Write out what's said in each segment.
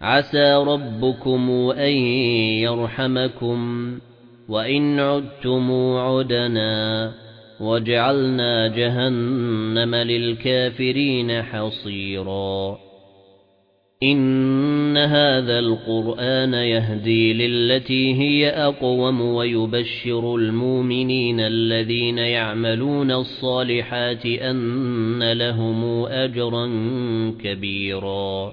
عسى ربكم أن يرحمكم وإن عدتم عدنا وجعلنا جهنم للكافرين حصيرا. إن هذا القرآن يهدي للتي هي أقوم ويبشر المؤمنين الذين يعملون الصالحات أن لهم أجرا كبيرا.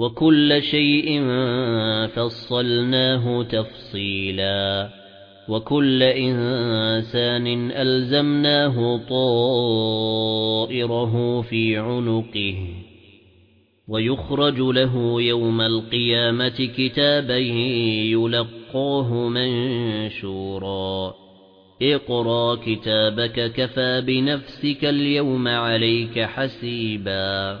وكل شيء فصلناه تفصيلا وكل إنسان ألزمناه طائره في عنقه ويخرج له يوم القيامة كتابا يلقاه منشورا اقرأ كتابك كفى بنفسك اليوم عليك حسيبا